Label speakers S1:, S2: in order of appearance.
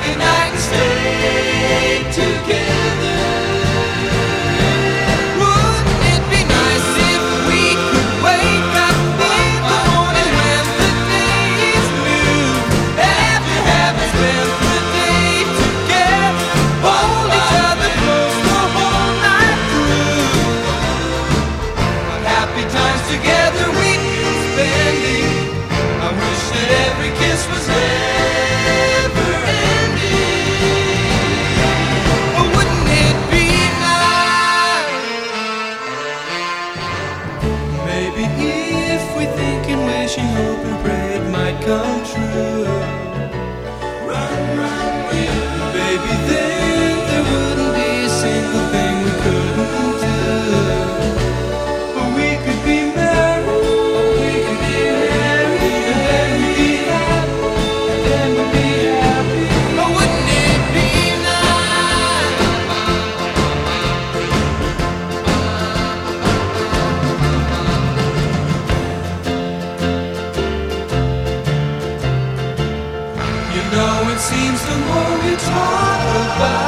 S1: thinking I can. if we think and wish and hope and pray it might come true. know it seems the more we talk about